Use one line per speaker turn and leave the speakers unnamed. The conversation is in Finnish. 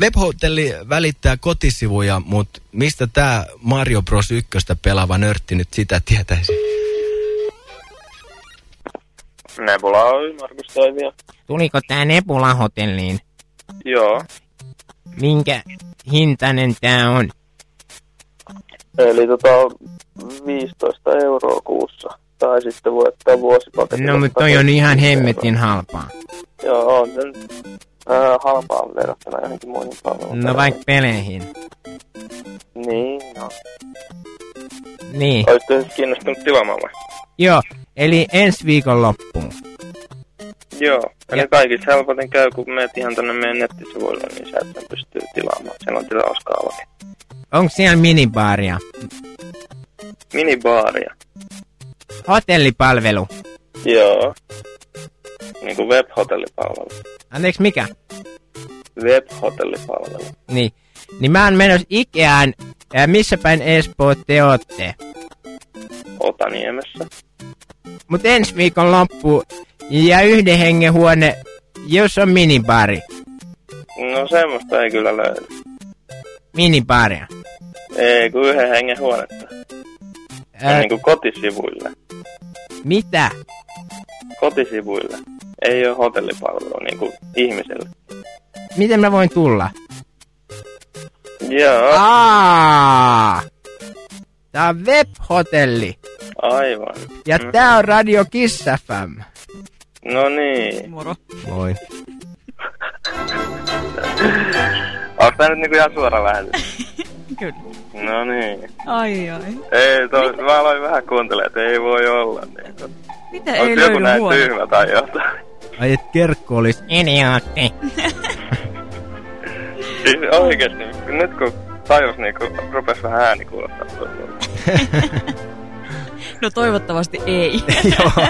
Webhotelli välittää kotisivuja, mutta mistä tämä Mario Bros 1 pelaava nörtti nyt sitä tietäisi?
Nebula Oy, Markus Toivio.
Tuliko tää Nebula-hotelliin?
Joo.
Minkä hintainen tää on?
Eli tota 15 euroa kuussa. Tai sitten voi ottaa vuosipaketilla.
No, mutta toi on ihan hemmetin halpaa.
Joo, on se nyt, äh, halpaa verrattuna johonkin muihin palveluihin.
No vaikka peleihin.
Niin, no.
Niin.
Olette siis kiinnostunut tilaamaan vai?
Joo, eli ensi viikon loppuun.
Joo. Eli
Ja-
kaikista helpoten käy, kun menet ihan tonne meidän nettisivuille, niin sieltä sen pystyy tilaamaan. Siellä on tilauskaavake.
Onko siellä minibaaria?
Minibaaria.
Hotellipalvelu.
Joo. Niin kuin web-hotellipalvelu.
Anteeksi, mikä?
Web-hotellipalvelu.
Niin. Niin mä oon menossa Ikeaan. Ja missä päin Espoo te ootte?
Otaniemessä.
Mut ensi viikon loppu ja yhden hengen huone, jos on minibaari.
No semmoista ei kyllä löydy.
Minibaaria.
Ei, kun yhden hengen huonetta.
Ää,
niin kuin kotisivuille.
mitä?
Kotisivuille. Ei ole hotellipalvelu niin kuin ihmiselle.
Miten mä voin tulla?
Joo,
Aa! Tää on web-hotelli.
aivan.
Ja
Mm.
tää on Radio Kiss FM.
No niin.
Moro.
Moi.
Onko tää nyt niinku ihan suora lähetys?
Kyllä.
No niin.
Ai ai.
Ei, to, mä aloin vähän kuuntelemaan, että ei voi olla. Niin.
Mitä ei
Onko joku
löydy
näin tyhmä tai jotain?
Ai et kerkko olis idiootti.
Siis oikeesti, nyt kun tajus niinku, rupes vähän ääni kuulostaa.
No toivottavasti ei.
Joo.